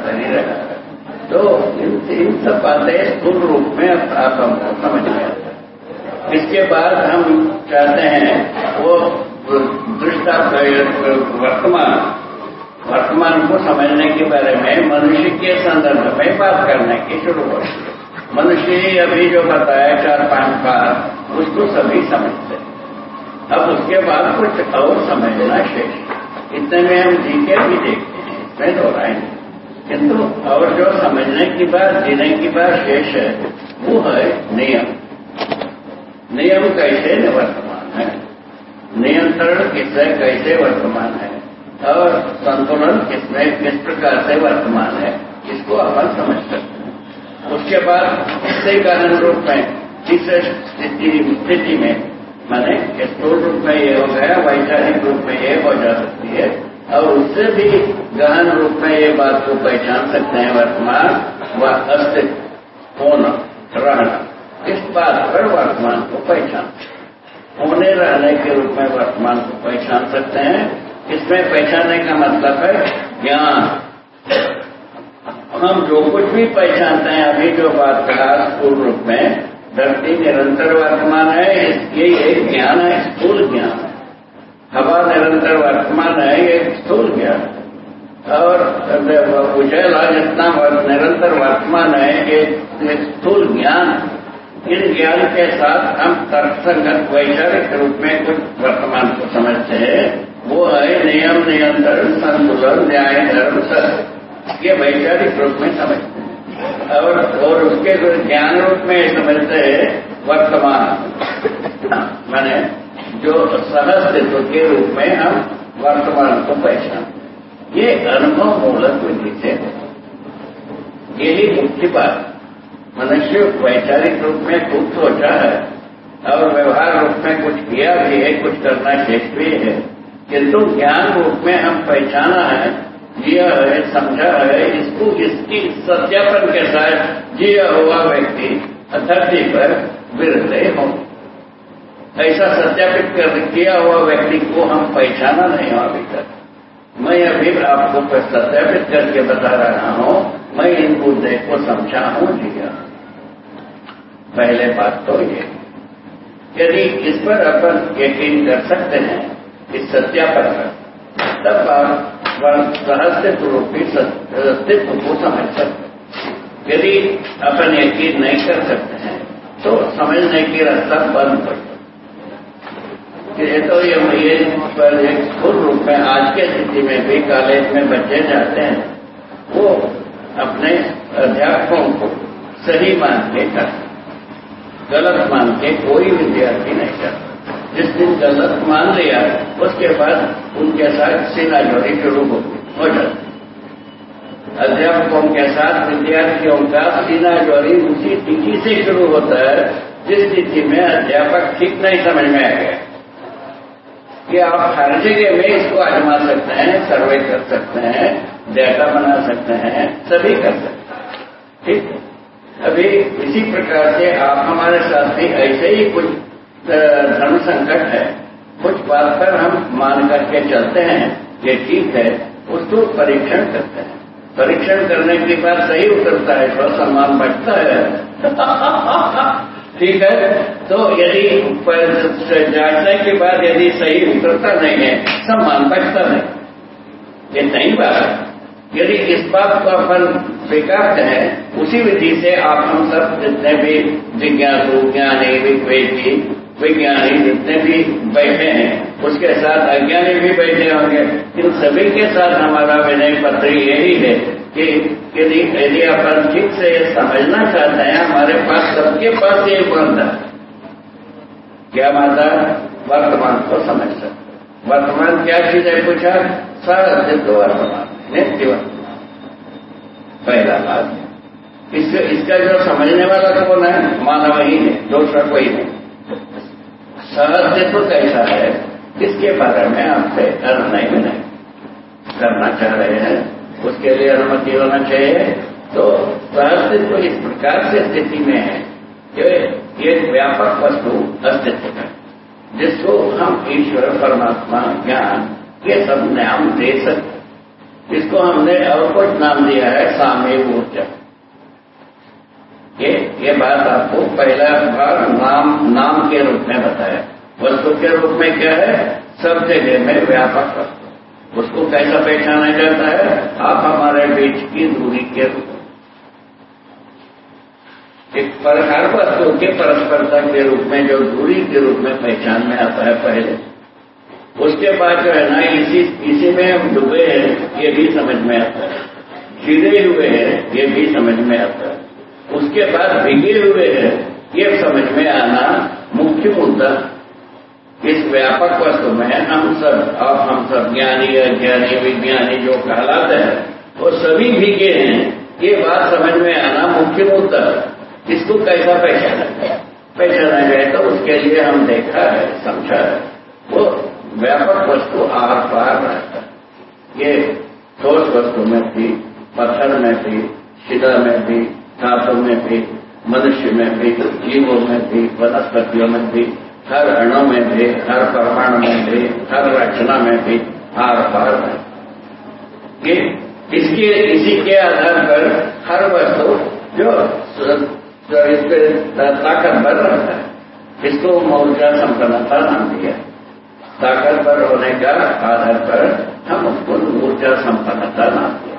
चलता ही रहा तो इन इन सब बातें पूर्ण रूप में आप हमको समझ में इसके बाद हम चाहते हैं, वो दृष्टा वर्तमान वर्तमान को समझने के बारे में, मनुष्य के संदर्भ में बात करने की शुरू हो मनुष्य अभी जो बताया चार पाँच बार, उसको सभी समझते अब उसके बाद कुछ और समझना शेष इतने में हम जी के भी देखते हैं। इसमें दोहराएँगे। किंतु और जो समझने की बात, जीने की बात शेष है, वो है नियम। नियम कैसे वर्तमान है? नियंत्रण किससे, कैसे वर्तमान है? और संतुलन किसमें किस प्रकार से वर्तमान है? इसको अपन समझ सकते हैं। उसके बाद इससे कारण रूप में इस स्थिति में, मैंने स्थूल रूप में ये हो गया, वैचारिक रूप में ये हो जा सकती है। और उससे भी गहन रूप में ये बात को पहचान सकते हैं वर्तमान व अस्तित्व होना रहना। इस बात पर वर्तमान को पहचान होने रहने के रूप में वर्तमान को पहचान सकते हैं। इसमें पहचानने का मतलब है ज्ञान। हम जो कुछ भी पहचानते हैं, अभी जो बात कहा, स्थूल रूप में, धरती निरंतर वर्तमान है ये एक ज्ञान है, स्थूल ज्ञान है। हवा निरंतर वर्तमान है ये स्थूल ज्ञान और उजला जितना निरंतर वर्तमान है ये स्थूल ज्ञान, इन ज्ञान के साथ हम तर्कसंगत, वैचारिक रूप में कुछ वर्तमान को समझते हैं। वो है नियम, नियंत्रण, संतुलन, न्याय, धर्म, सत्य। ये वैचारिक रूप में समझते हैं। और और उसके ज्ञान रूप में समझते हैं, वर्तमान। मैंने जो सहस्तित्व के रूप में हम वर्तमान को पहचान ये अनुभव मूलक विधि से यही मुख्य बात। मनुष्य वैचारिक रूप में खूब सोचा है और व्यवहार रूप में कुछ किया भी है, कुछ करना शेष भी है। किंतु ज्ञान रूप में हम पहचाना है, जिया है, समझा है, इसको इसकी सत्यापन के साथ जिया हुआ व्यक्ति धरती पर विरते होंगे ऐसा सत्यापित कर किया हुआ व्यक्ति को हम पहचाना नहीं हो अभी तक। मैं अभी आपको सत्यापित करके बता रहा हूँ, मैं इन मुद्दे को समझा हूँ, जिया। पहले बात तो ये। यदि इस पर अपन यकीन कर सकते हैं, इस सत्यापन पर तब आप रहस्यत्व रूपी अस्तित्व को समझ सकते यदि अपन यकीन नहीं कर सकते हैं तो समझने की रास्ता बंद ये तो ये ये पर एक फुल रूप में आज के स्थिति में भी कॉलेज में बच्चे जाते हैं, वो अपने अध्यापकों को सही मान के कर गलत मान के कोई विद्यार्थी नहीं करता। जिस दिन गलत मान लिया, उसके बाद उनके साथ सीना जोड़ी शुरू हो हो जाती अध्यापकों के साथ विद्यार्थियों का सीना जोड़ी उसी तिथि से शुरू होता है, जिस तिथि में अध्यापक ठीक नहीं समझ में आ गया। कि आप हर जगह में इसको आजमा सकते हैं, सर्वे कर सकते हैं, डेटा बना सकते हैं, सभी कर सकते हैं। ठीक अभी इसी प्रकार से आप हमारे साथ भी ऐसे ही कुछ धर्म संकट है, कुछ बात पर हम मान करके चलते हैं, ये ठीक है, उसको परीक्षण करते हैं। परीक्षण करने के बाद सही उतरता है तो सम्मान बढ़ता है। ठीक है? तो यदि जांचने के बाद यदि सही उतरता नहीं है, सम्मान बचता नहीं। ये नहीं बात है। यदि इस बात को अपन स्वीकार करें उसी विधि से आप हम सब जितने भी जिज्ञासु, ज्ञानी विवेकी विज्ञानी जितने भी बैठे हैं, उसके साथ अज्ञानी भी बैठे होंगे। इन सभी के साथ हमारा विनय पत्र यही है कि यदि यदि अपन ठीक से समझना चाहते हैं, हमारे पास सबके पास ये बंद है। क्या माता, वर्तमान को समझ सकते वर्तमान क्या चीज़ है पूछा? सारा तो वर्तमान नित्य वर्तमान। पहला बात इससे, इसका जो समझने वाला कौन है? मानव ही है दूसरा कोई नहीं। सहस्तित्व कैसा है? इसके बारे में आपसे नहीं नहीं। करना चाह रहे हैं। उसके लिए अनुमति होना चाहिए। तो अस्तित्व इस प्रकार से स्थिति में है कि ये व्यापक वस्तु अस्तित्व है, जिसको हम ईश्वर, परमात्मा, ज्ञान, ये सब नाम दे सकते इसको हमने और कुछ नाम दिया है सामय ऊर्जा। ये ये बात आपको पहला बार नाम नाम के रूप में बताया। वस्तु के रूप में क्या है? सब जगह में व्यापक वस्तु। उसको कैसा पहचाना जाता है, आप हमारे बीच की दूरी के एक पर हर वस्तु के परस्परता के रूप में, जो दूरी के रूप में पहचान में आता है पहले। उसके बाद जो है ना, इसी इसी में हम डूबे हैं, ये भी समझ में आता है। खिरे हुए हैं, ये भी समझ में आता है। उसके बाद भिगे हुए हैं, ये समझ में आना मुख्य मुद्दा इस व्यापक वस्तु में हम सब, अब हम सब ज्ञानी अज्ञानी विज्ञानी जो कहलाते हैं, वो सभी भीगे हैं। ये बात समझ में आना मुख्य मुद्दा इसको कैसा पहचाना जाए पहचाना जाए तो उसके लिए हम देखा है, समझा है। वो व्यापक वस्तु आर पार रहता है। ये ठोस वस्तु में भी, पत्थर में भी, शिला में भी, धातु में भी, मनुष्य में भी, जीवों में भी, वनस्पतियों में भी हर अणु में भी हर परमाणु में भी हर रचना में भी आर पार है। ये इसके, इसी के आधार पर हर वस्तु जो जो इस पर ताकतवर रहता है, इसको ऊर्जा संपन्नता नाम दिया। ताकतवर होने का आधार पर हम उसको ऊर्जा संपन्नता नाम दिया।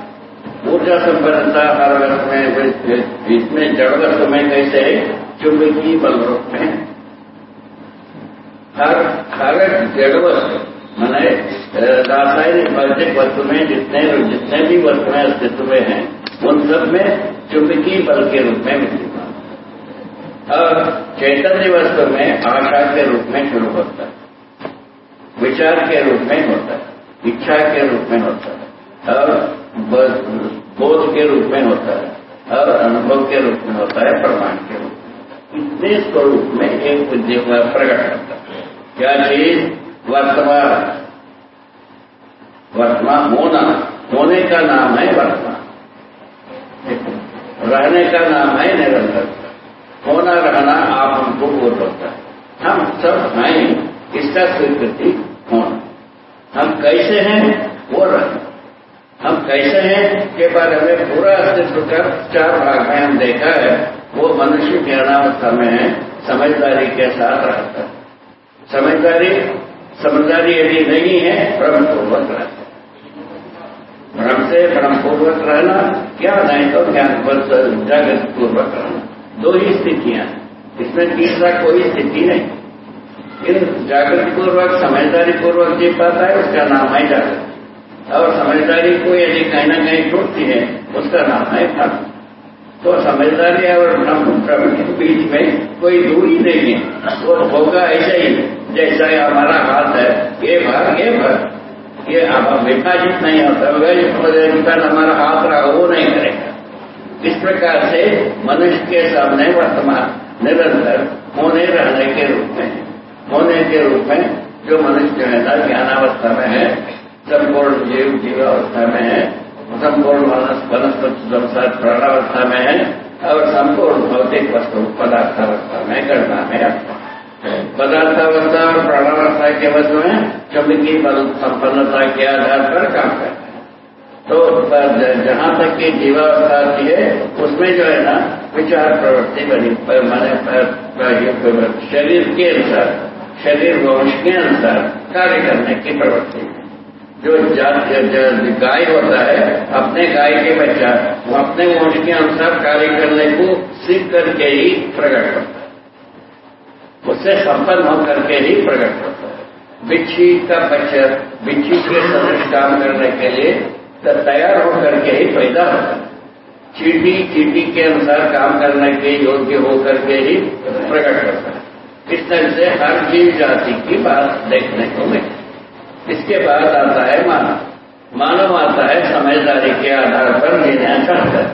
ऊर्जा संपन्नता हर वस्तु में इसमें जड़ वस्तु में कैसे? चुंबकीय बल रूप में। हर हर जड़ वस्तु मैंने रासायनिक भौतिक वस्तु में जितने जितने भी वस्तुएँ अस्तित्व में हैं, उन सब में चुंबकीय बल के रूप में विद्यमान और चैतन्य वस्तु में आशा के रूप में शुरू होता है। विचार के रूप में होता है। इच्छा के रूप में होता है। और बोध के रूप में होता है। और अनुभव के रूप में होता है। प्रमाण के रूप में इतने स्वरूप में एक विद्या प्रकट करता है। क्या चीज़? वर्तमान। वर्तमान होना। होने का नाम है वर्तमान। रहने का नाम है निरंतर। होना रहना आप हमको बोल सकता है। हम सब हैं इसका स्वीकृति होना। हम कैसे हैं? वो रहना। हम कैसे हैं? के बारे में पूरा अस्तित्व का चार भाग में हम देखा है। वो मनुष्य ज्ञानावस्था में समझदारी के साथ रहता है। समझदारी समझदारी यदि नहीं है भ्रमपूर्वक रहना भ्रम से भ्रमपूर्वक रहना, क्या नहीं तो ज्ञान जागृत पूर्वक रहना। दो ही स्थितियाँ इसमें तीसरा कोई स्थिति नहीं। इन जागृति पूर्वक समझदारी पूर्वक जी पाता है, उसका नाम है जागृत। और समझदारी को यदि कहीं ना कहीं छूटती है, उसका नाम है भ्रम। तो समझदारी और भ्रम के बीच में कोई दूरी नहीं है। वो होगा ऐसा ही जैसा हमारा हाथ है। ये भाग ये भाग। ये विभाजित नहीं होता विभाजन हमारा हाथ रहा, वो नहीं करेगा। इस प्रकार से मनुष्य के सामने वर्तमान, निरंतर होने रहने के रूप में होने के रूप में जो मनुष्य है ना, ज्ञानावस्था में है, संपूर्ण जीव, जीवावस्था में है संपूर्ण वनस्पति संसार प्राणावस्था में है और संपूर्ण भौतिक वस्तु पदार्थावस्था में गणना में पदार्थावस्था और प्राणावस्था के वस्तु में चुंबकीय बल संपन्नता के आधार पर काम करते हैं। तो जहाँ तक की जीवावस्था आती है, उसमें जो है ना विचार प्रवृत्ति बनी मैंने शरीर के अनुसार, शरीर वंश के अनुसार कार्य करने की प्रवृत्ति। जो गाय होता है, अपने गाय के बच्चा, वो अपने वंश के अनुसार कार्य करने को सीख करके ही प्रकट करता है। उससे संपन्न होकर के ही प्रकट करता है। बिच्छी का बच्चा, बिच्छी के सदृश काम करने के लिए तैयार होकर के ही पैदा होता है। चीटी चीटी के अनुसार काम करने के योग्य होकर के ही प्रकट करता है। इस तरह से हर जीव जाति की बात देखने को मिलती इसके बाद आता है मानव। मानव आता है समझदारी के आधार पर चाहता है।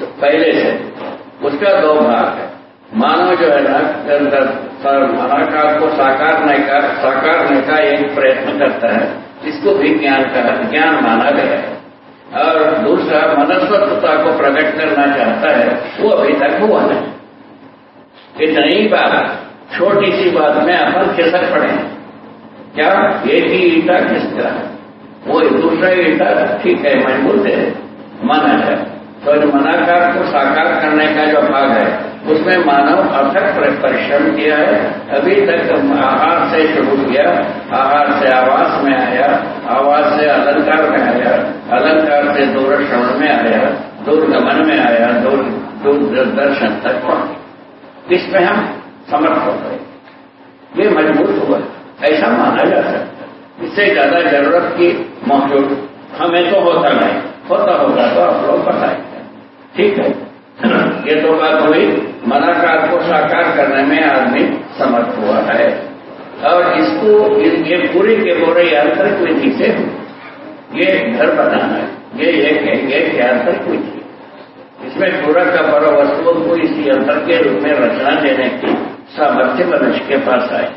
तो पहले से, उसका दो भाग है। मानव जो है ना महाकाल को साकारने का साकारने का एक प्रयत्न करता है। इसको भी ज्ञान का ज्ञान माना गया है। और दूसरा मनस्वत्वता को प्रकट करना चाहता है, वो अभी तक हुआ नहीं। इतनी बात, छोटी सी बात में अपन खिसक पड़े क्या? एक ही ईटा किस तरह? वो दूसरा ईटा ठीक है, मज़बूत है, मन है तो मनाकार को साकार करने का जो भाग है, उसमें मानव अथक परिश्रम किया है। अभी तक आहार से शुरू किया, आहार से आवास में आया, आवास से अलंकार में आया, अलंकार से दूर श्रवण में आया दूरगमन में आया, दूर दूर दर्शन तक पहुँच। इसमें हम समर्थ हो गए। ये मज़बूत हुआ। ऐसा माना जा सकता है। इससे ज़्यादा ज़रूरत की मौजूद हमें तो होता नहीं। होता होगा तो आप लोग बताएँगे ठीक है? ये तो बात हुई मनाकार को साकार करने में आदमी समर्थ हुआ है। और इसको ये पूरी के पूरे यांत्रिक विधि से ये घर बनाना है। ये एक यांत्रिक विधि। इसमें पूरा का पूरा वस्तुओं को इसी यंत्र के रूप में रचना देने की सामर्थ्य मनुष्य के पास आए।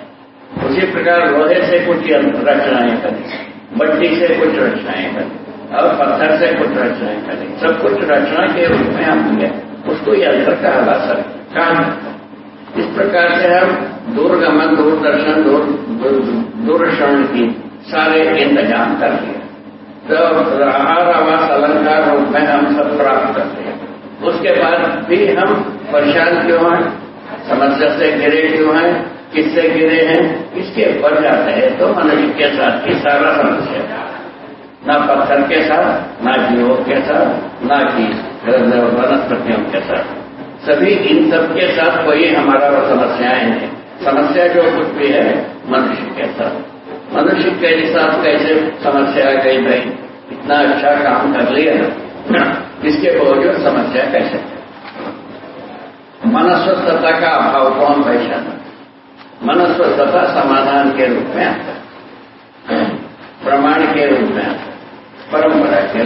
उसी प्रकार लोहे से कुछ रचनाएँ करें, मट्टी से कुछ रचनाएँ करें, और पत्थर से कुछ रचनाएँ करें। सब कुछ रचना के रूप में हम होंगे उसको यंत्र कहा सर काम इस प्रकार से हम दूरगमन, दूरदर्शन, दूर दूरश्रवण की सारे इंतज़ाम कर लिए। तो आहार, आवास, अलंकार रूप में हम सब प्राप्त करते हैं। उसके बाद भी हम परेशान क्यों हैं? समस्या से घिरे क्यों हैं? किससे गिरे हैं? इसके ऊपर जाते हैं? तो मनुष्य के साथ, की सारा समस्या न पत्थर के साथ, न जीवों के साथ, न कि वनस्पतियों के साथ। सभी इन सब के साथ कोई हमारा समस्याएँ हैं। समस्या जो कुछ भी है, मनुष्य के साथ। मनुष्य के साथ कैसे समस्या गई भाई? इतना अच्छा काम कर लिया इसके बावजूद समस्या कैसे? मनस्वस्थता का अभाव कौन हम मनस्वस्थता समाधान के रूप में आता है। प्रमाण के रूप में आता है। परंपरा के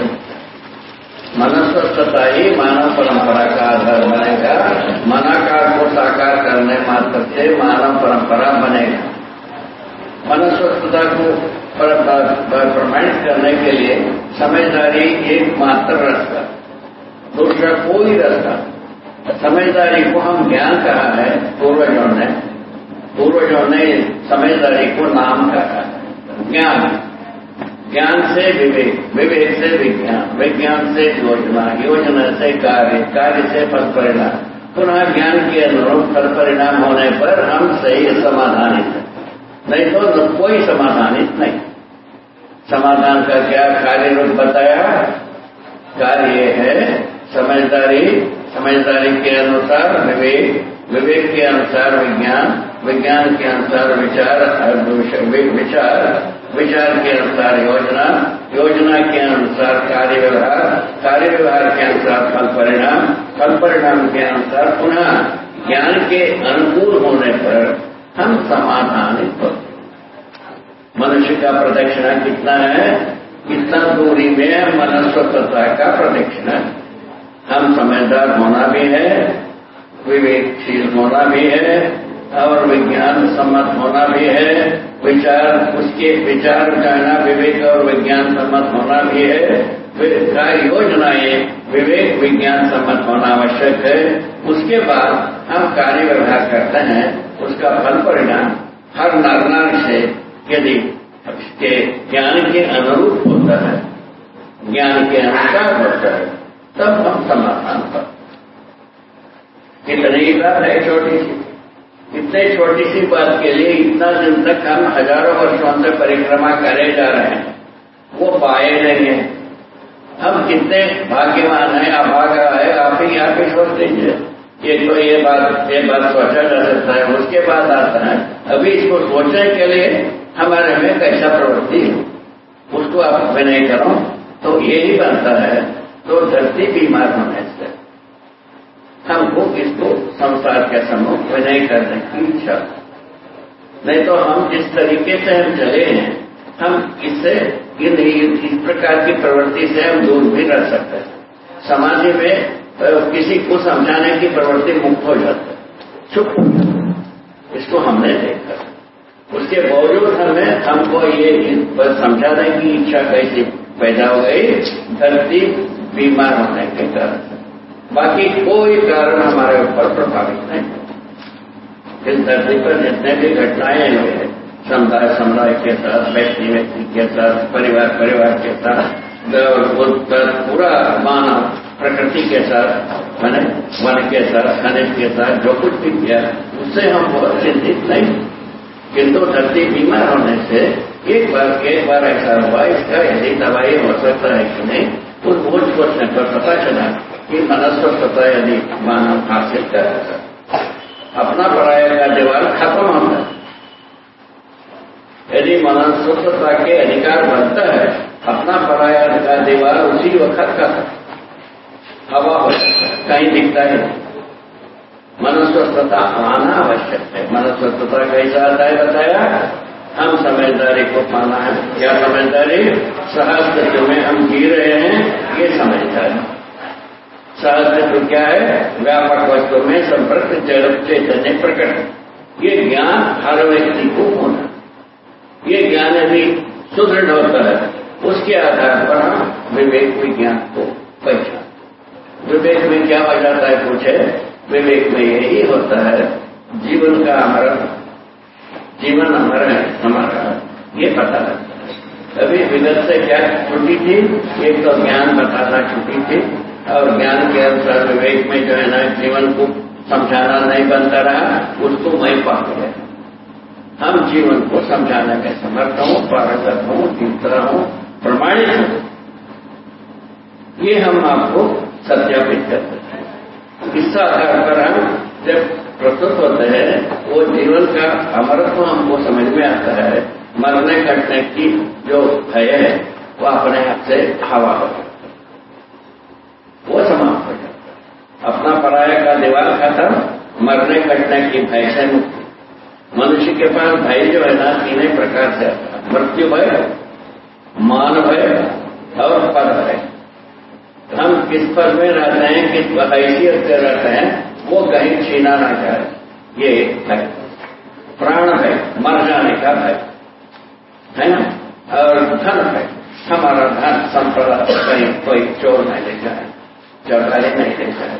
मनस्वस्थता ही। मानव परंपरा का आधार बनेगा। मनाकार को साकार करने मात्र से मानव परंपरा बनेगा। मनस्वस्थता को प्रमाणित करने के लिए समझदारी एक मात्र रास्ता दूसरा कोई रास्ता समझदारी को हम ज्ञान कहा है, पूर्वजों ने पूर्वजों ने समझदारी को नाम कहा ज्ञान ज्ञान से विवेक विवेक से विज्ञान विज्ञान से योजना योजना से कार्य कार्य से फल परिणाम पुनः ज्ञान के अनुरूप फल परिणाम होने पर हम सही समाधानित हैं नहीं तो कोई समाधानित नहीं समाधान का क्या कार्य रूप बताया कार्य है? समझदारी समझदारी के अनुसार विवेक विवेक के अनुसार विज्ञान। विज्ञान के अनुसार विचार विचार विचार के अनुसार योजना योजना के अनुसार कार्य व्यवहार कार्य व्यवहार के अनुसार फल परिणाम फल परिणाम के अनुसार पुनः ज्ञान के अनुकूल होने पर हम समाधानित होते मनुष्य का प्रदक्षिणा कितना है? कितना दूरी में मनस्वता का प्रदक्षिणा। हम समझदार होना भी है, विवेकशील होना भी है और विज्ञान सम्मत होना भी है, विचार, उसके विचार कहना विवेक और विज्ञान सम्मत होना भी है। कार्य योजनाएँ विवेक, विज्ञान सम्मत होना आवश्यक है। उसके बाद हम कार्य व्यवहार करते हैं, उसका फल परिणाम हर नार से यदि के ज्ञान के अनुरूप होता है, ज्ञान के अनुसार होता है, तब हम समाधान कितनी ही बात है छोटी सी इतने छोटी सी बात के लिए इतना दिन तक हम हज़ारों वर्षों से परिक्रमा करे जा रहे हैं। वो पाए नहीं है। हम कितने भाग्यवान हैं, अभागा है, आप ही आप ही सोच लीजिए। ये तो ये बात ये बात सोचा जा सकता है, उसके बाद आता है। अभी इसको सोचने के लिए हमारे में कैसा प्रवृत्ति उसको आप विनय करो तो यही बनता है। तो धरती बीमार होने से। हमको इसको संसार के सम्मुख विनय करने की इच्छा। नहीं तो हम जिस तरीके से हम चले हैं, हम इससे इन इस प्रकार की प्रवृत्ति से हम दूर भी रह सकते हैं। समाज में तो किसी को समझाने की प्रवृत्ति मुक्त हो जाता है। चुप इसको हमने देखा। उसके बावजूद हमें, हमको ये समझाने की इच्छा कैसी? पैदा हो गई, धरती बीमार होने के कारण। बाकी कोई कारण हमारे ऊपर प्रभावित नहीं। इस धरती पर जितने भी घटनाएँ हुए समुदाय समुदाय के साथ, व्यक्ति व्यक्ति के साथ, परिवार परिवार के साथ पूरा मानव प्रकृति के साथ, मैंने वन के साथ, खनिज के साथ, जो कुछ भी किया, उससे हम बहुत चिंतित नहीं। किंतु धरती बीमार होने से एक बार एक बार ऐसा हुआ, इसका यदि दवाई हो सकता है कि नहीं, उस बोझ को पता चला। कि मनस्वता यदि मानव हासिल कर अपना पढ़ाया का दीवार खत्म होता है। यदि मनस्वता के अधिकार बनता है, अपना पराया का दीवार उसी वक्त का हवा हो, कहीं दिखता है मनस्वस्थता आना आवश्यक है। मनस्वस्थता कैसा आता है बताया? हम समझदारी को पाना है। क्या समझदारी? सहस्त्र में हम जी रहे हैं, ये समझदारी। सहस्त्र क्या है? व्यापक वस्तु में संपर्क चैतन्य प्रकट ये ज्ञान हर व्यक्ति को होना ये ज्ञान यदि सुदृढ़ होता है, उसके आधार पर हम विवेक विज्ञान को पहचान विवेक में क्या हो जाता है? पूछे विवेक में यही होता है, जीवन का हमारा जीवन हमारा है हमारा। ये पता लगता है। अभी विगत से क्या छुट्टी थी? एक तो ज्ञान बताना छुट्टी थी। और ज्ञान के अनुसार विवेक में जो है ना, जीवन को समझाना नहीं बनता रहा, उसको मैं पा गया हम जीवन को समझाने में समर्थ हूँ, पारंगत हूँ तीसरा हूँ, प्रमाणित हूँ। ये हम आपको सत्यापित करते हैं। इस आधार पर हम जब प्रस्तुत होते हैं, वो जीवन का अमरत्व हमको समझ में आता है। मरने कटने की जो भय है, वो अपने आप से हवा हो। वो समाप्त हो जाता है। अपना पराया का दीवार खत्म, मरने कटने की भय से मुक्ति। मनुष्य के पास भय जो है ना, तीन प्रकार से मृत्यु भय, मान भय और पद भय। हम किस पद में रहते हैं, किस हैसियत से रहते हैं, वो कहीं छीना ना जाए। ये है प्राण है मर जाने का भय। है ना? और धन है हमारा धन, संपदा, कहीं कोई चोर नहीं ले जाए। चौधारी नहीं जाए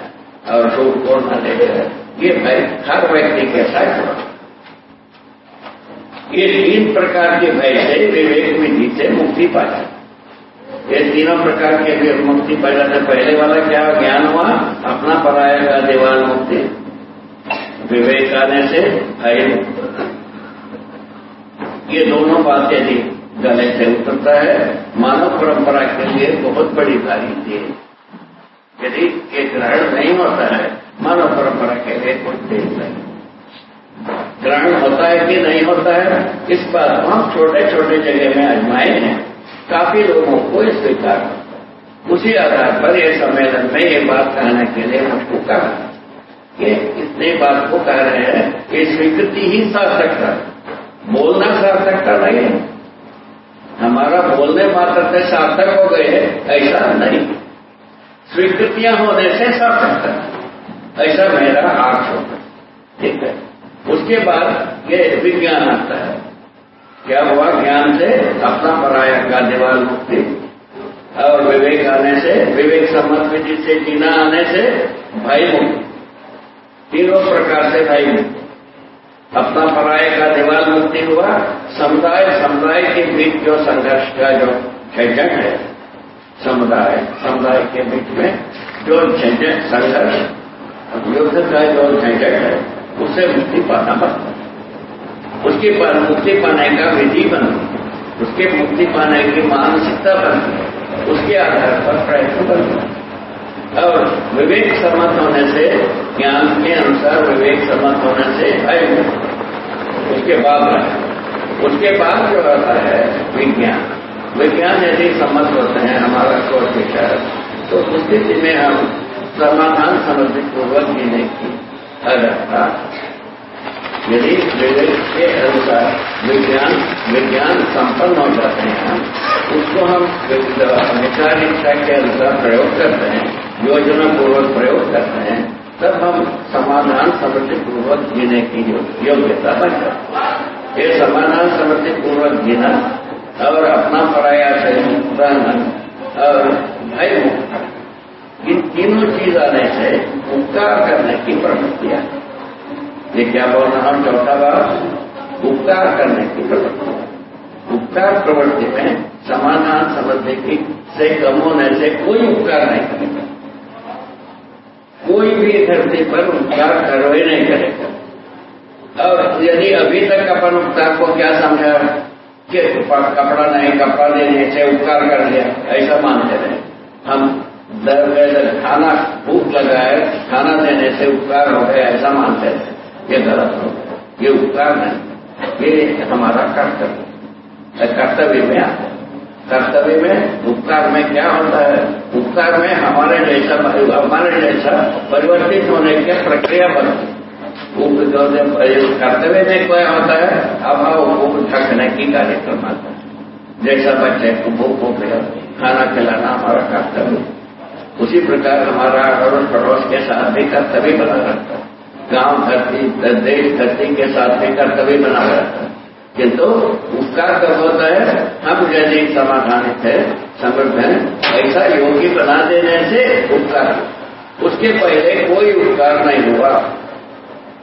और झूठ को न ले जाए ये भय हर व्यक्ति के साथ ये तीन प्रकार के भय से विवेक विधि से मुक्ति पाया। ये तीनों प्रकार के मुक्ति पैदा से पहले वाला क्या ज्ञान हुआ? अपना पराया का दीवार मुक्ति। विवेक आने से भय ये दोनों बातें यदि गले से उतरता है। मानव परंपरा के लिए बहुत बड़ी भारी थी। यदि ये ग्रहण नहीं होता है मानव परंपरा के लिए कुछ देर नहीं। ग्रहण होता है कि नहीं होता है, इस बात को हम छोटे छोटे जगह में आजमाए हैं। काफ़ी लोगों को स्वीकार उसी आधार पर यह सम्मेलन में ये बात कहने के लिए मुझको कहा। कि इतने बात को कह रहे हैं कि स्वीकृति ही सार्थकता बोलना सार्थकता नहीं है। हमारा बोलने मात्र से सार्थक हो गए ऐसा नहीं। स्वीकृतियाँ होने से सार्थकता ऐसा मेरा आर्थ होता है। ठीक है? उसके बाद ये विज्ञान आता है। क्या हुआ? ज्ञान से अपना पराया का दीवार मुक्ति। और विवेक आने से, विवेक सम्मत विधि से जीना आने से भाई मुक्ति। तीनों प्रकार से भाई मुक्ति। अपना पराय का दीवार मुक्ति हुआ। समुदाय समुदाय के बीच जो संघर्ष का जो झंझट है समुदाय समुदाय के बीच में जो झंझट संघर्ष युद्ध का जो झंझट है उससे मुक्ति पाना पड़ता है उसके बाद मुक्ति पाने का विधि बन। उसके मुक्ति पाने की मानसिकता बन। उसके आधार पर प्रयत्न बन। और विवेक सम्मत होने से, ज्ञान के अनुसार विवेक सम्मत होने से भय उसके बाद उसके बाद जो आता है, विज्ञान। विज्ञान यदि सम्मत होते हैं, हमारा सोच विचार तो उस स्थिति में हम समाधान समझ पूर्वक जीने की अगरता यदि विवेक के अनुसार विज्ञान विज्ञान संपन्न हो जाते हैं, उसको हम विचार इच्छा के अनुसार प्रयोग करते हैं योजना पूर्वक प्रयोग करते हैं, तब हम समाधान समृद्धि पूर्वक जीने की योग्यता बन जाती ये समाधान समृद्धि पूर्वक जीना और अपना पराया से रहना। और भय मुक्त इन तीनों चीज़ आने से उपकार करने की प्रवृत्तियाँ। ये क्या बोल रहा हूँ? चौथा बात, उपकार करने की प्रवृत्ति उपकार प्रवृत्ति में समाधान समझने की से कम होने से कोई उपकार नहीं करेगा। कोई भी धरती पर उपकार करवे नहीं करेगा। और यदि अभी तक अपन उपकार को क्या समझा? कि कपड़ा नहीं, कपड़ा देने से उपकार कर लिया, ऐसा मानते रहे हम दर खाना भूख लगाए खाना देने से उपकार हो गया, ऐसा मानते थे ये गलत हो ये उपकार नहीं। ये हमारा कर्तव्य। कर्तव्य में आता है कर्तव्य में उपकार में क्या होता है? उपकार में हमारे जैसा हमारे जैसा परिवर्तित होने की प्रक्रिया बनती कर्तव्य में क्या होता है अभाव को ढकने की कार्यक्रम आता है जैसा बच्चे को भूख हो गया खाना खिलाना हमारा कर्तव्य उसी प्रकार हमारा अड़ोस पड़ोस के साथ भी कर्तव्य बना रहता है गाँव धरती देश धरती के साथ भी कर्तव्य। बना रहता है किंतु उपकार कब होता है, हम यदि समाधानित है समृद्ध है ऐसा योगी बना देने से उपकार उसके पहले कोई उपकार नहीं हुआ।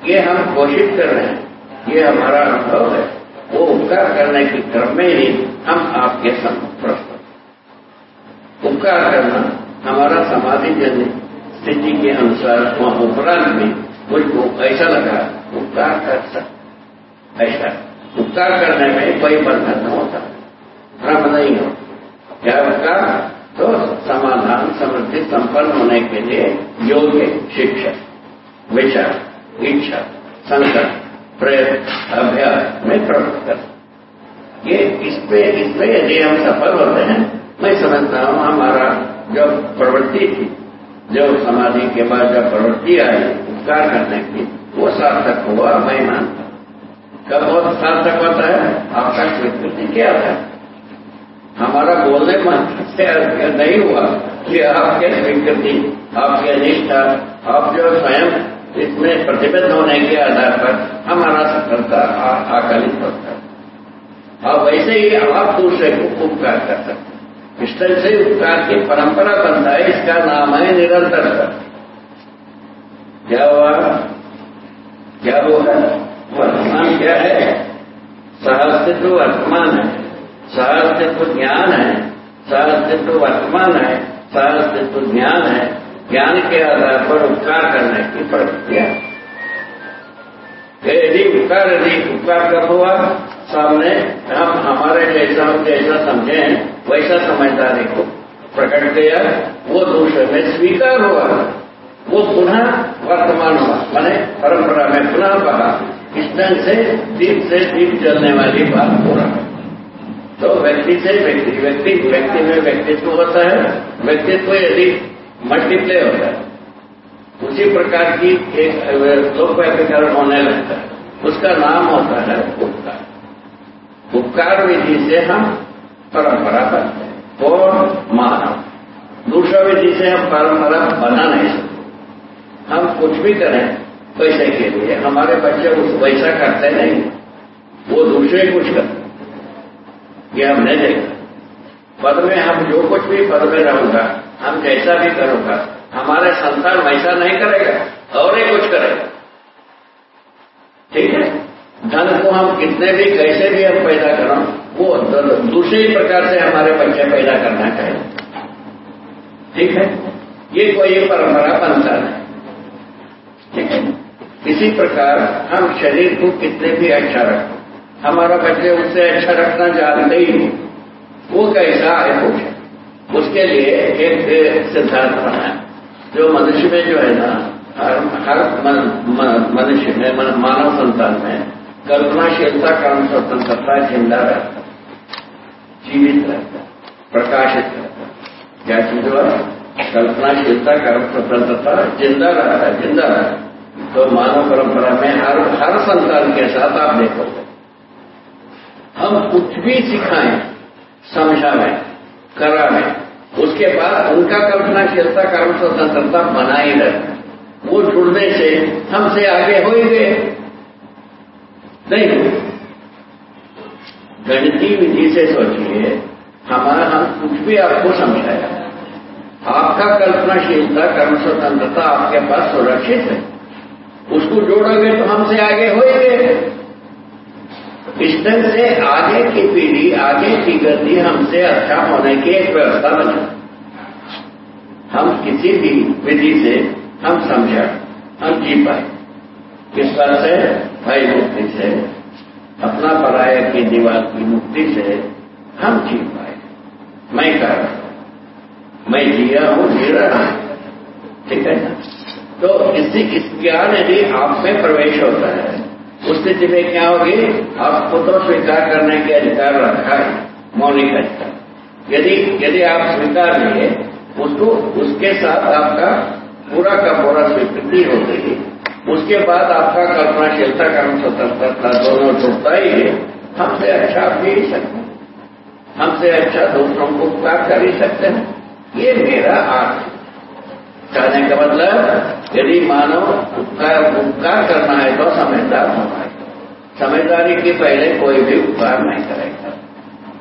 ये हम कोशिश कर रहे हैं। ये हमारा अनुभव है। वो उपकार करने के क्रम में ही हम आपके सम्मुख प्रस्तुत उपकार करना हमारा समाधि जन स्थिति के अनुसार वहाँ उपरांत में मुझको ऐसा लगा, उपकार कर सकता ऐसा। उपकार करने में कोई बंधन न होता। भ्रम नहीं हो क्या उपकार तो समाधान समृद्धि संपन्न होने के लिए योग्य शिक्षा, विचार। इच्छा संकट प्रयत्न, अभ्यास में प्रवृत्त कर ये इसमें इसमें यदि हम सफल होते हैं, मैं समझता हूँ हमारा जब प्रवृत्ति थी जब समाधि के बाद जब प्रवृत्ति आई, उपकार करने की, वो सार्थक हुआ, मैं मानता कब बहुत सार्थक होता है? आपका स्वीकृति क्या था? हमारा बोलने मन से नहीं हुआ कि आपके स्वीकृति, आपके निष्ठा, आप जो स्वयं इसमें प्रतिबद्ध होने के आधार पर हमारा सफलता आकलित होता है। और वैसे ही आप दूसरे को उपकार कर सकते इस तरह से उपकार की परंपरा बनता है, इसका नाम है निरंतरता क्या हुआ? क्या हुआ? वर्तमान क्या है? सहअस्तित्व वर्तमान है। सहअस्तित्व ज्ञान है। सहअस्तित्व वर्तमान है। सहअस्तित्व ज्ञान है। ज्ञान के आधार पर उपकार करने की प्रक्रिया यदि उपकार यदि उपकार कब हुआ? सामने हम हमारे जैसा हम जैसा समझे वैसा समझदारी को प्रकट किया, वो दूसरे में स्वीकार हुआ। वो पुनः वर्तमान हुआ, मैंने परंपरा में पुनः कहा। इस ढंग से दीप से दीप जलने वाली बात हो रहा तो व्यक्ति से व्यक्ति व्यक्ति व्यक्ति में व्यक्तित्व होता है। व्यक्तित्व यदि मल्टीप्ले होता है। उसी प्रकार की एक लोकव्यापीकरण होने लगता है। उसका नाम होता है उपकार। उपकार विधि से हम परंपरा बनते हैं और मानव। दूसरा विधि से हम परंपरा बना नहीं सकते। हम कुछ भी करें, पैसे के लिए। हमारे बच्चे उस वैसा करते नहीं। वो दूसरे कुछ करते ये हमने देखा। पद में हम जो कुछ भी पद में रहूँगा, हम जैसा भी करूँगा, हमारे संतान वैसा नहीं करेगा, और ही कुछ करेगा। ठीक है? धन को हम कितने भी, कैसे भी हम पैदा करें, वो दूसरे प्रकार से हमारे बच्चे पैदा करना चाहिए। ठीक है? ये कोई परंपरा बनता है। ठीक है? इसी प्रकार हम शरीर को कितने भी अच्छा रखें। हमारा बच्चे उससे अच्छा रखना जानते ही वो कैसा है? कुछ उसके लिए एक सिद्धांत बनाया जो मनुष्य में जो है ना हर मनुष्य में मन, मानव संतान में कल्पनाशीलता काम स्वतंत्रता ज़िंदा रहता जीवित रहता प्रकाशित रहता क्या चीज़ कल्पनाशीलता कर्म स्वतंत्रता ज़िंदा रहता है ज़िंदा रहता तो मानव परंपरा में हर हर संतान के साथ आप देखोगे। हम कुछ भी सिखाएँ समझावें करावें उसके बाद उनका कल्पनाशीलता कर्म स्वतंत्रता बना ही। रहता वो जुड़ने से हमसे आगे हो ही गए। नहीं गणितीय विधि से सोचिए, हमारा हम कुछ भी आपको समझाया। आपका कल्पनाशीलता कर्म स्वतंत्रता आपके पास सुरक्षित है। उसको जोड़ोगे तो हमसे आगे होएँगे इस ढंग से आगे की पीढ़ी, आगे की गति हमसे अच्छा होने की एक व्यवस्था बने। हम किसी भी विधि से हम समझा, हम जी पाए। किस तरह से? भय मुक्ति से। अपना पराया की दीवार की मुक्ति से हम जी पाए। मैं कर रहा मैं जिया हूँ जी रहा हूँ ठीक है ना? तो इसी इस ज्ञान यदि आप में प्रवेश होता है स्थिति में क्या होगी? आपको तो स्वीकार करने के अधिकार रखा है, मौलिक अधिकार। यदि यदि आप स्वीकार लिए उसको, उसके साथ आपका पूरा का पूरा स्वीकृति हो। गई उसके बाद आपका कल्पनाशीलता कर्म स्वतंत्रता दोनों छुटता ही है। हमसे अच्छा आप सकते। हैं हमसे अच्छा दूसरों को उपकार कर ही सकते हैं। ये मेरा आर्थ कहने का मतलब यदि मानव उपकार उपकार करना है तो समझदार होना है समझदारी के पहले कोई भी उपकार नहीं करेगा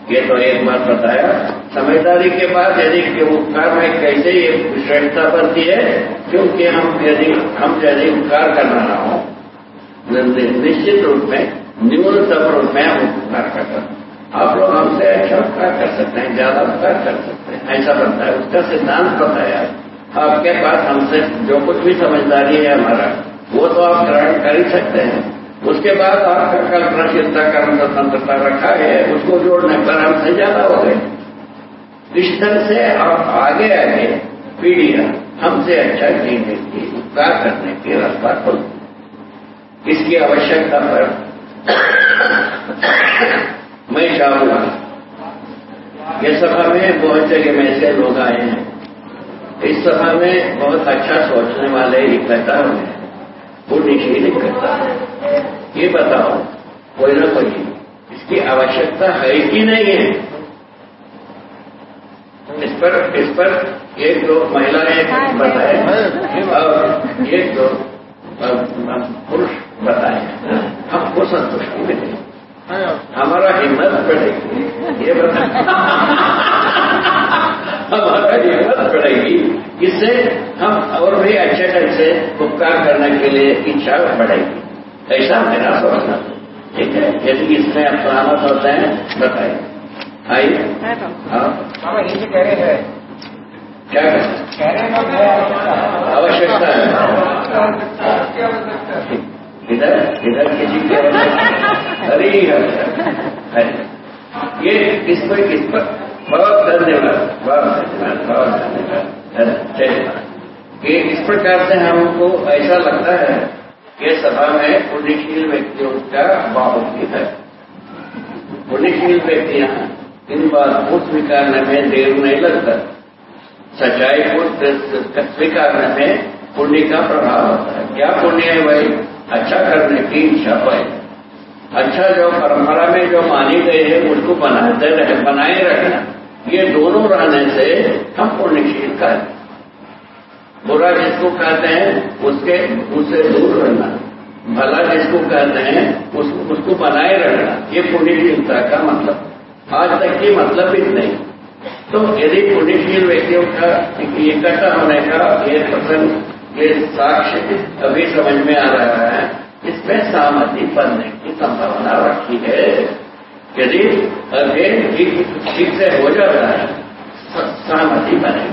ये तो एक बात बताया समझदारी के बाद यदि उपकार में कैसे ये श्रेष्ठता बनती है क्योंकि हम यदि हम यदि उपकार कर रहा हो निश्चित रूप में न्यूनतम रूप में हम उपकार कर सकते आप लोग हमसे अच्छा उपकार कर सकते हैं ज़्यादा उपकार कर सकते हैं ऐसा बनता है उसका सिद्धांत बताया आपके पास हमसे जो कुछ भी समझदारी है हमारा, वो तो आप ग्रहण कर ही सकते हैं। उसके बाद आपका कल्पनाशीलता कर्म स्वतंत्रता रखा है, उसको जोड़ने पर हमसे ज़्यादा हो गए। इस तरह से आप आगे आगे पीढ़ियाँ हमसे अच्छा जीने की उपकार करने की रास्ता खुल इसकी आवश्यकता पर मैं चाहूँगा। ये सभा में बहुत जगह में से लोग आए हैं। इस सभा में बहुत अच्छा सोचने वाले हुए हैं। पुण्यशील इकट्ठा ये बताओ कोई ना कोई इसकी आवश्यकता है कि नहीं है? इस पर इस पर एक दो महिलाएँ बताए। और एक दो पुरुष बताए। हमको संतुष्टि मिलेगी हमारा हिम्मत बढ़ेगी। ये बता हमारा हिम्मत बढ़ेगी इससे हम और भी अच्छे ढंग से उपकार करने के लिए इच्छा बढ़ेगी ऐसा मेरा सोचना ठीक है? यदि इसमें आप सहमत होते हैं बताइए। आइए। हाँ। बाबा ये कह रहे हैं। क्या कह रहे हैं? आवश्यकता है। इधर इधर किसी की हरी ये इस पर किस पर? बहुत धन्यवाद बहुत धन्यवाद बहुत धन्यवाद। जय इस प्रकार से हमको ऐसा लगता है कि सभा में पुण्यशील व्यक्तियों का बाहुल्य है पुण्यशील व्यक्तियाँ इन बात को स्वीकारने में देर नहीं लगता। सच्चाई को स्वीकारने में पुण्य का प्रभाव होता है। क्या पुण्य है भाई? अच्छा करने की इच्छा पाए अच्छा जो परंपरा में जो मानी गई है, उसको बनाते रहे, बनाए रखना। ये दोनों रहने से हम पुण्यशील का बुरा जिसको कहते हैं उसके उससे दूर रहना। भला जिसको कहते हैं उस, उसको बनाए रखना। ये पुण्यशीलता का मतलब। आज तक की मतलब भी नहीं। तो यदि पुण्यशील व्यक्तियों का इकट्ठा होने का ये प्रसंग ये साक्ष्य अभी समझ में आ रहा है इसमें सहमति बनने की संभावना रखी है। यदि अध्ययन ठीक ठीक से हो जाता है सहमति बने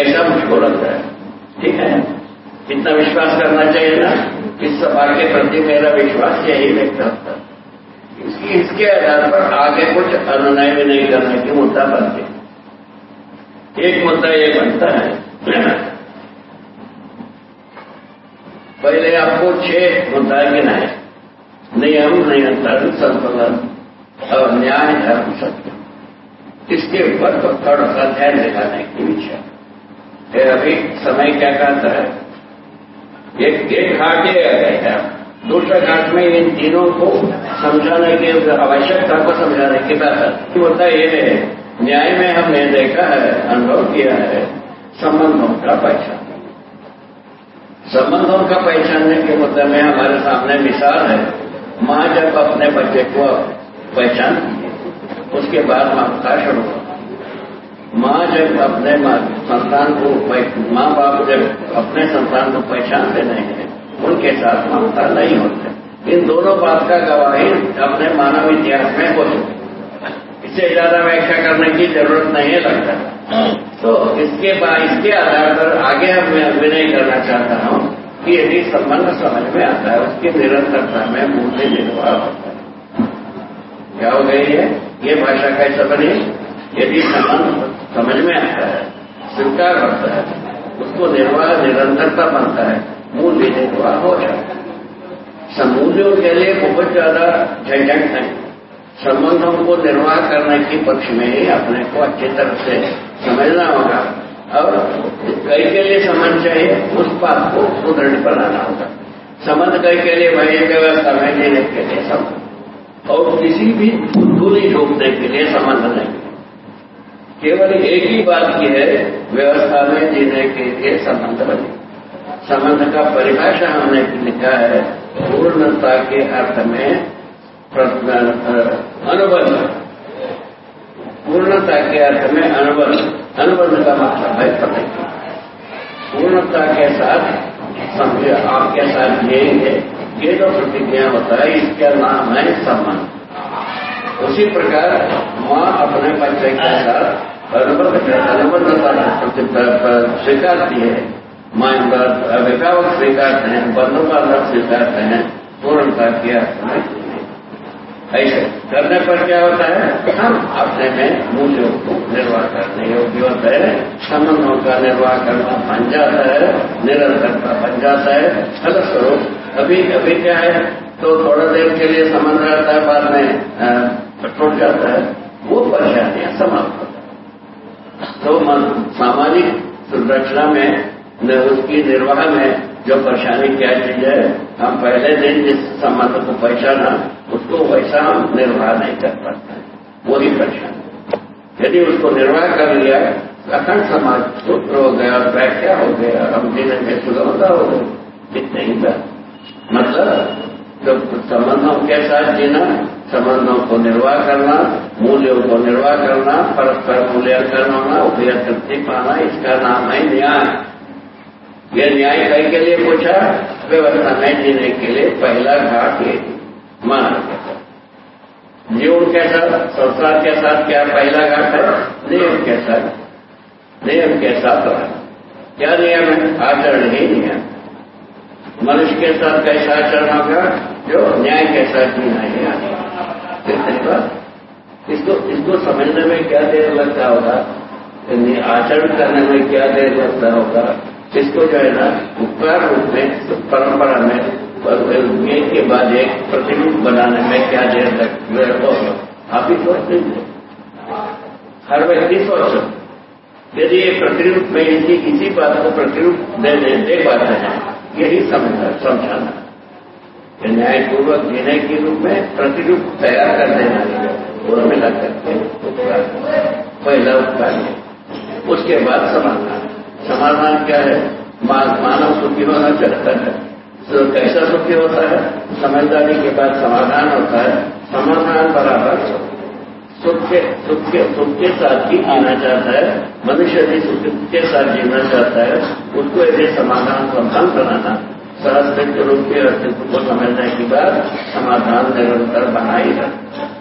ऐसा मुझको लगता है। ठीक है? इतना विश्वास करना चाहिए ना? इस सभा के प्रति मेरा विश्वास यही व्यक्त होता इसकी इसके आधार पर आगे कुछ अनुनय भी नहीं करने की मुद्दा बनते एक मुद्दा ये बनता है। पहले आपको छह मुद्दा गिनाए। नियम, नियंत्रण, संतुलन। और न्याय धर्म सत्य। इसके ऊपर तो थोड़ा सा ध्यान दिलाने की इच्छा फिर अभी समय क्या कहता है? एक एक घाट ये है दूसरा घाट में इन तीनों को समझाने की आवश्यकता को समझाने की बात मुद्दा ये है न्याय में हमने देखा है, अनुभव किया है, संबंधों का पहचान। संबंधों का पहचानने के मुद्दे में हमारे सामने मिसाल है, माँ जब अपने बच्चे को पहचान उसके बाद ममता शुरू माँ जब अपने संतान को माँ बाप जब अपने संतान को पहचानते नहीं है, उनके साथ ममता नहीं होते। इन दोनों बात का गवाही अपने मानव इतिहास में हो चुकी इससे ज़्यादा व्याख्या करने की ज़रूरत नहीं लगता। तो इसके बाद इसके आधार पर आगे हम मैं विनय करना चाहता हूँ कि यदि संबंध समझ में आता है, उसकी निरंतरता में मूल्य निर्वाह होता क्या हो गई है? ये भाषा कैसा बनी? यदि समझ में आता है, स्वीकार होता है। उसको निर्वाह, निरंतरता बनता है। मूल्य निर्वाह हो जाता है। समूल्यों के लिए बहुत ज़्यादा झंझट है संबंधों को निर्वाह करने के पक्ष में ही अपने को अच्छी तरह से समझना होगा। और कई के लिए समझ चाहिए, उस बात को सुदृढ़ बनाना होगा। संबंध कई के लिए वही व्यवस्था में देने के लिए संबंध और किसी भी दूरी ढूँढने के लिए संबंध नहीं। केवल एक ही बात की है, व्यवस्था में जीने के लिए संबंध बने। संबंध का परिभाषा हमने लिखा है, पूर्णता के अर्थ में अनुबंध। पूर्णता के अर्थ में अनुबंध। अनुबंध का मतलब है प्रतिज्ञा पूर्णता के साथ समझे आपके साथ जिएँगे ये जो प्रतिज्ञा है इसका नाम है सम्मान। उसी प्रकार माँ अपने बच्चे के साथ अनुबंध अनुबंधता स्वीकारती है। माँ अभिभावक स्वीकारते हैं बंधु बांधव स्वीकारते हैं पूर्णता के अर्थ में ऐसे करने पर क्या होता है? हम अपने में मूल्यों को निर्वाह करने योग्य होते हैं। संबंधों का निर्वाह करना बन जाता है, निरंतरता बन जाता है, फलस्वरूप अभी अभी क्या है? तो थोड़ा देर के लिए संबंध रहता है, बाद में टूट जाता है। वो परेशानियाँ समाप्त होता है। तो सामाजिक संरचना में उसकी निर्वाह में जो परेशानी क्या चीज़ है, हम पहले दिन जिस संबंध को पहचाना, उसको वैसा हम निर्वाह नहीं कर पाते वही परेशानी। यदि उसको निर्वाह कर लिया अखंड समाज सूत्र हो गया व्याख्या हो गया हम जीने में सुगमता हो गई, इतने ही बात। मतलब जब संबंधों के साथ जीना संबंधों को निर्वाह करना, मूल्यों को निर्वाह करना, परस्पर मूल्यांकन होना उभय तृप्ति पाना, इसका नाम है न्याय। यह न्याय कई के लिए पूछा, व्यवस्था में जीने के लिए पहला घाट ये। माना गया जीवन के साथ, संसार के साथ क्या पहला घाट है? नियम के साथ। नियम के साथ क्या नियम है? आचरण ही नियम। मनुष्य के साथ कैसा आचरण होगा? जो न्याय के साथ जीना ही। इसको इसको समझने में क्या देर लगता होगा? आचरण करने में क्या देर लगता होगा? इसको जो है ना उपकार रूप में परंपरा में एक के बाद एक प्रतिरूप बनाने में क्या देर तक होगा? आप ही सोच लीजिए हर व्यक्ति सोच। यदि ये प्रतिरूप में इसी किसी बात को प्रतिरूप दे दे, दे पाते हैं यही समझना समझाना कि न्यायपूर्वक जीने के रूप में प्रतिरूप तैयार कर देना और मिला करके उपकार पहला उपकार उसके बाद समाधान। समाधान क्या है? मानव सुखी होना चाहता है। तो कैसा सुखी होता है? समझदारी के बाद समाधान होता है। समाधान बराबर सुख। के, सुख के सुख के साथ ही जीना चाहता है। मनुष्य यदि सुख के साथ जीना चाहता है। उसको यदि समाधान संभव बनाना सहस्तित्व रूप के अस्तित्व को समझने के बाद समाधान निरंतर बनाई रखता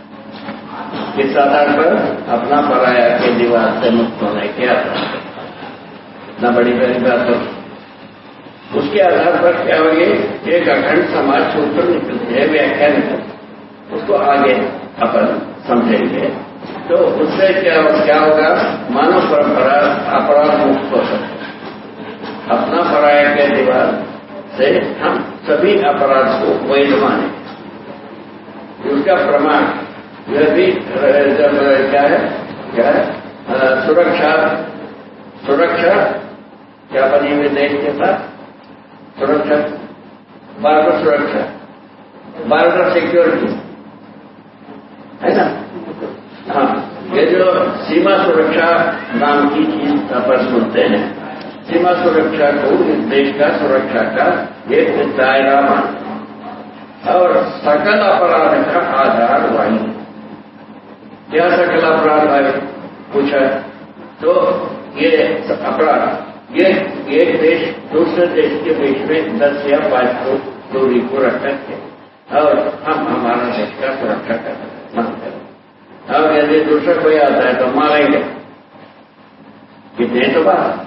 इस आधार पर अपना पराया के दीवार से मुक्त होने के आधार न बड़ी बड़ी बात। हो उसके आधार पर क्या होगी एक अखंड समाज सूत्र निकलती है व्याख्या निकलती उसको आगे अपन समझेंगे। तो उससे क्या क्या होगा? मानव परंपरा, अपराध मुक्त हो सकते अपना पराय के दीवार से हम सभी अपराध को वैध माने उसका प्रमाण यह भी जब क्या है? क्या है सुरक्षा सुरक्षा क्या बनी हुई देश के साथ सुरक्षा बार्डर सुरक्षा बार्डर सिक्योरिटी है ना? हाँ ये जो सीमा सुरक्षा नाम की चीज़ पर सुनते हैं। सीमा सुरक्षा को इस देश का सुरक्षा का एक दायरा मान और सकल अपराध का आधार वही। क्या सकल अपराध भाई? पूछा तो ये अपराध, ये एक देश दूसरे देश के बीच में दस या पाँच फुट दूरी को रख सकते और हम हमारा देश का सुरक्षा कर मन और यदि दूसरा कोई आता है तो मारेंगे कितने तो बात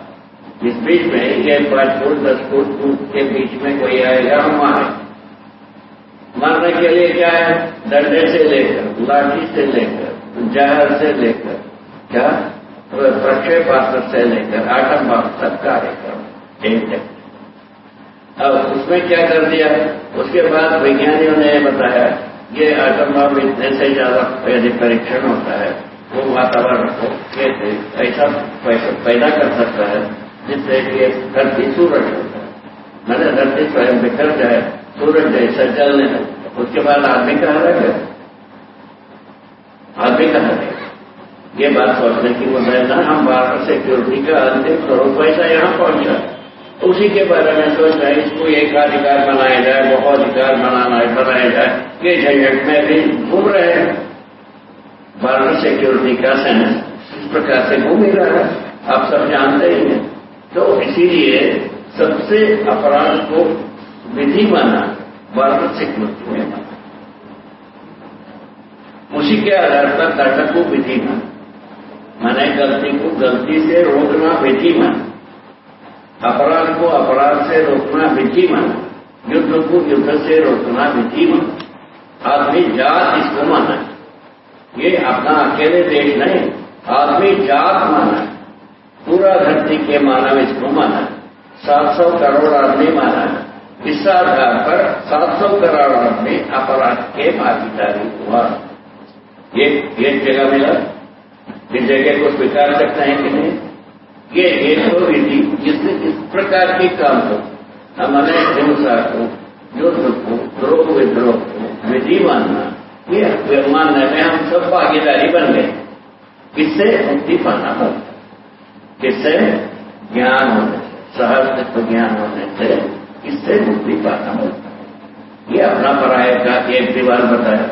इस बीच में ये पाँच फुट, दस फुट के बीच में कोई आएगा, हम मारे। मारने के लिए क्या है? डंडे से लेकर, लाठी से लेकर, जहर से लेकर, क्या? प्रक्षेपास्त्र से लेकर आटम बम तक कार्यक्रम, एक है अब उसमें क्या कर दिया? उसके बाद वैज्ञानिकों ने बताया ये बम इतने से ज़्यादा यदि परीक्षण होता है, वो वातावरण को ऐसा पैदा कर सकता है, जिससे कि धरती सूरज होता है। मैंने धरती स्वयं बिखर जाए, सूरज जैसा जलने लगे, उसके बाद आदमी कहा रह गए आदमी कहा रहे ये बात सोचने की वजह ना, हम बाहर सिक्योरिटी का अंतिम स्वरूप ऐसा यहाँ पहुँचा उसी के बारे में सोच रहे इसको एकाधिकार बनाया जाए, बहुत अधिकार बनाना बनाया जाए। ये झंझट में भी घूम रहे हैं। भारत सिक्योरिटी का सेंस इस प्रकार से घूम ही रहा है। आप सब जानते ही हैं। तो इसीलिए सबसे अपराध को विधि माना, भारत सिक्योरिटी में माना। उसी के आधार पर दंड को विधि माना। मैंने गलती को गलती से रोकना विधि माना। अपराध को अपराध से रोकना विधि युद्ध को युद्ध से रोकना विधि माना आदमी जात इसको माना। ये अपना अकेले देश नहीं, आदमी जात माना। पूरा धरती के मानव इसको माना। सात सौ करोड़ आदमी माना। इस आधार पर सात सौ करोड़ आदमी अपराध के भागीदारी हुआ। एक एक जगह मिला। इस जगह को स्वीकार सकते हैं कि नहीं? ये तो विधि जिसने इस प्रकार की काम को हमारे हिंसा को, युद्ध को द्रोह विद्रोह को, विधि मानना, ये मानने में हम सब भागीदारी बन गए। किससे मुक्ति पाना बनता किससे ज्ञान होने से ज्ञान होने से इससे मुक्ति पाना बनता ये अपना पराय का एक दीवार बताया।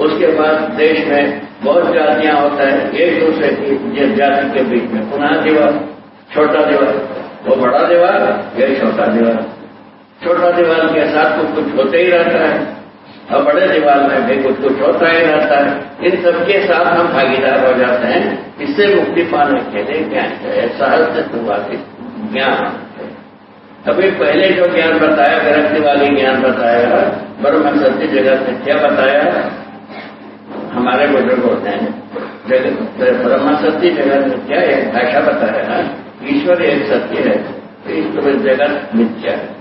उसके बाद देश में बहुत जातियाँ होता है। एक दूसरे की जाति के बीच में पुनः दीवार छोटा दीवार। वो बड़ा दीवार, ये छोटा दीवार। छोटा दीवार के साथ कुछ कुछ होते ही रहता है। और बड़े दीवार में भी कुछ कुछ होता ही रहता है। इन सबके साथ हम भागीदार हो जाते हैं। इससे मुक्ति पाने के लिए ज्ञान चाहिए सहज से शुरुआती ज्ञान अभी पहले जो ज्ञान बताया विरक्ति वाली ज्ञान बताया ब्रह्म सत्य जगत में क्या बताया हमारे बुज़ुर्ग होते हैं। ब्रह्म सत्य जगत मिथ्या एक भाषा बताया ईश्वर एक सत्य है तो इस ईश्वर जगत मिथ्या है।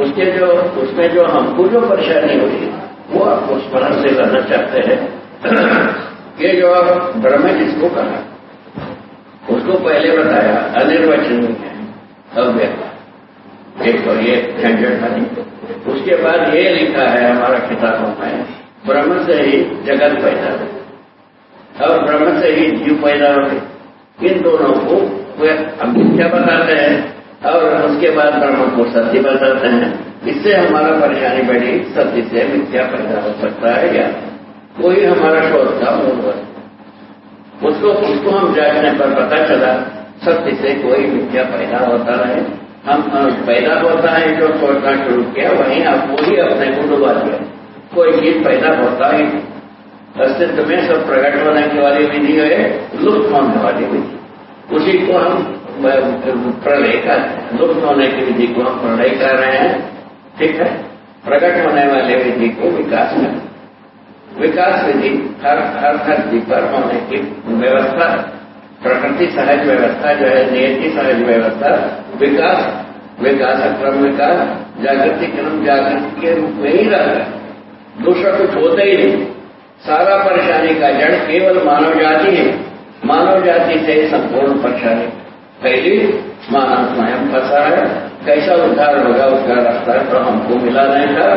उसके जो, उसमें जो हमको जो परेशानी हुई वो आपको स्मरण से करना चाहते हैं। ये जो ब्रह्म जिसको कहा, उसको पहले बताया, अनिर्वचनीय है, अव्यक्त। एक तो ये झंझट वाली। उसके बाद ये लिखा है हमारा किताबों में, ब्रह्म से ही जगत पैदा हो। और ब्रह्म से ही जीव पैदा हो। इन दोनों को वे मिथ्या बताते हैं और उसके बाद ब्रह्म को सत्य बताते हैं। इससे हमारा परेशानी बढ़ी, सत्य से मिथ्या पैदा हो सकता है या कोई हमारा शोध का मूल वस्तु उसको उसको हम जांचने पर पता चला, सत्य से कोई मिथ्या पैदा होता रहे हम पैदा होता है, जो सोचना शुरू किया, वहीं आप वही अपने को डुबा दिया कोई चीज़ पैदा होता ही अस्तित्व में सब प्रकट होने की वाली विधि है, लुप्त होने वाली विधि उसी को हम प्रलय कर लुप्त होने की विधि को हम प्रलय कर रहे हैं। ठीक है? प्रकट होने वाले विधि को विकास में विकास विधि, हर हर धरती पर होने की व्यवस्था, प्रकृति सहज व्यवस्था जो है, नियति सहज व्यवस्था, विकास विकास क्रम विकास, जागृति क्रम जागृति के रूप में ही रहता है। दूसरा कुछ होता ही नहीं। सारा परेशानी का जड़ केवल मानव जाति है। मानव जाति से संपूर्ण परेशानी पहली मानव स्वयं फंसा है। कैसा उद्धार होगा, उसका रास्ता तो हमको मिला नहीं था।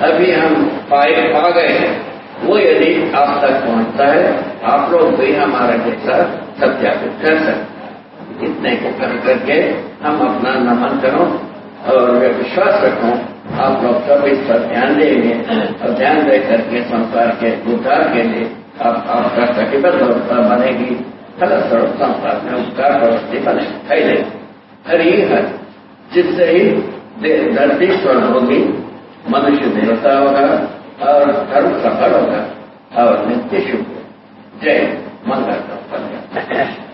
अभी हम पाए, पा गए हैं। वो यदि आप तक पहुँचता है, आप लोग भी हमारा जैसा सत्यापित कर सकते इतने को कर करके हम अपना नमन करो और विश्वास रखो। आप लोग सब इस पर ध्यान देंगे और ध्यान दे करके संसार के उद्धार के लिए आप, आपका कटिबद्ध अवस्था बनेगी हर स्वरूप संसार में उपकार प्रवृत्ति बने फैले हर ही हर, जिससे ही धरती स्वर्ण होगी, मनुष्य देवता होगा और धर्म सफल होगा, और नित्य शुभ। जय, मंगल